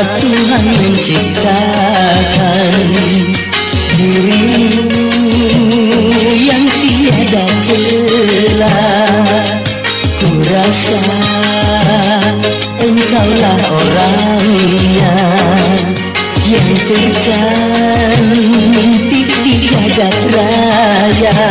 Tuhan menciptakan dirimu yang tiada celah. Ku rasa engkaulah orangnya yang tercantik di jagat raya.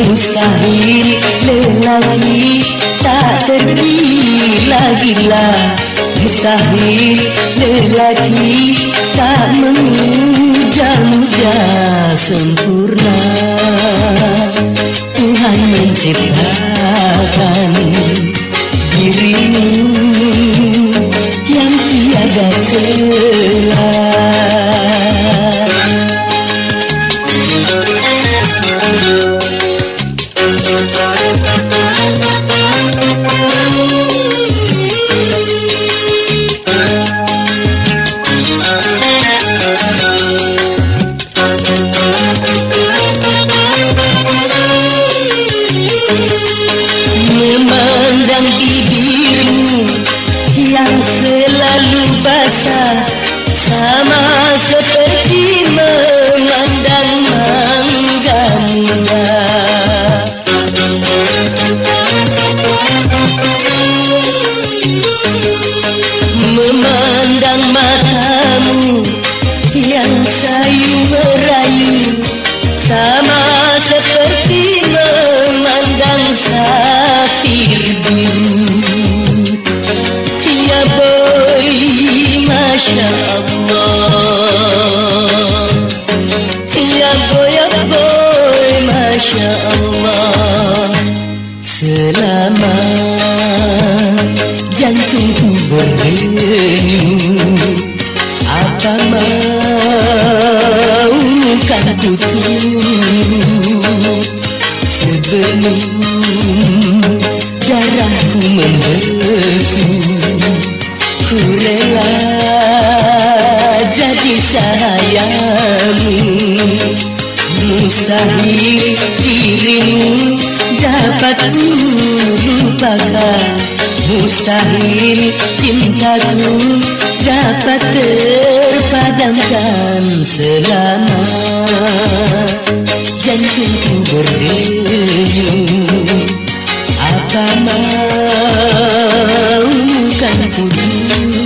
Mustahil lelaki tak terbilang-bilang Mustahil. Lelaki tak memuja-muja sempurna basah Sama seperti memandang Ya boy, ya boy, Masya Allah. Selama jantungku berdenyut Apa mau kan tutup? Sebelum darahku membeku Ku rela jadi sahayamu Mustahil cintaku dapat terpadamkan selama jantungku berdenyut. Apa maukan ku dulu?